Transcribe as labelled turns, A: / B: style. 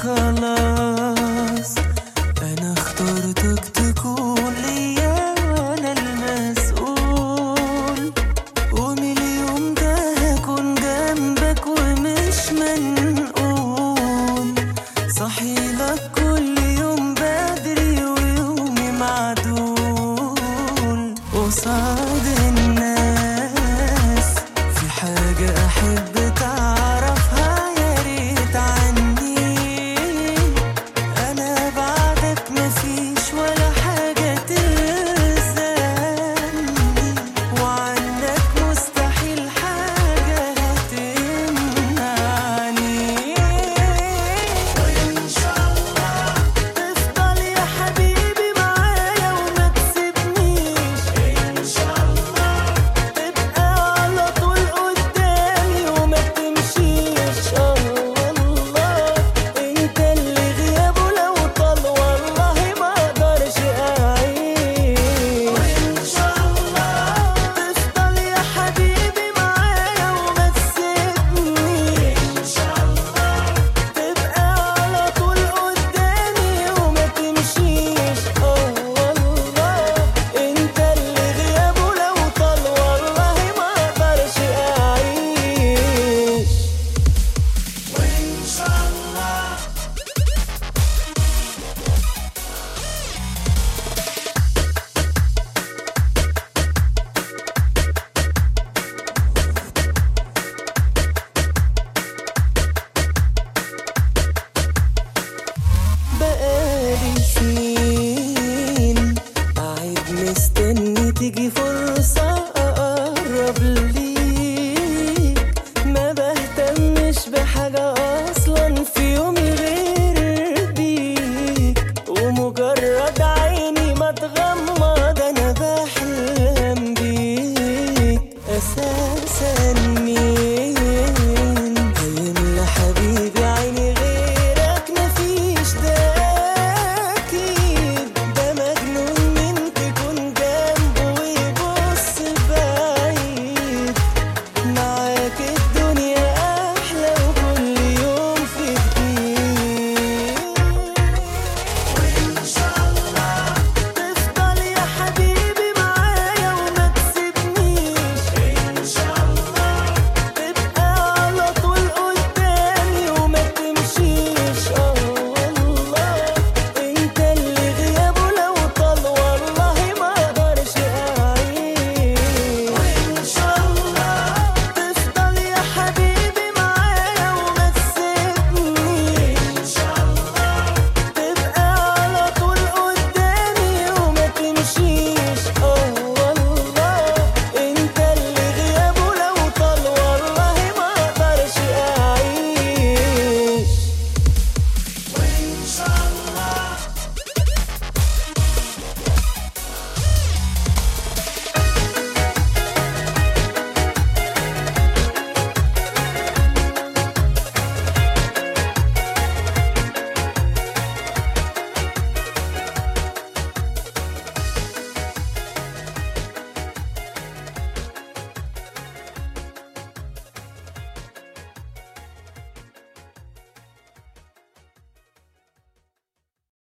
A: خلاص. أنا اخترتك تكون ليا وأنا المسؤول. ومن اليوم ده هكون جنبك ومش منقول. صحي لك كل يوم بدري ويومي معدول. قصادك بحاجة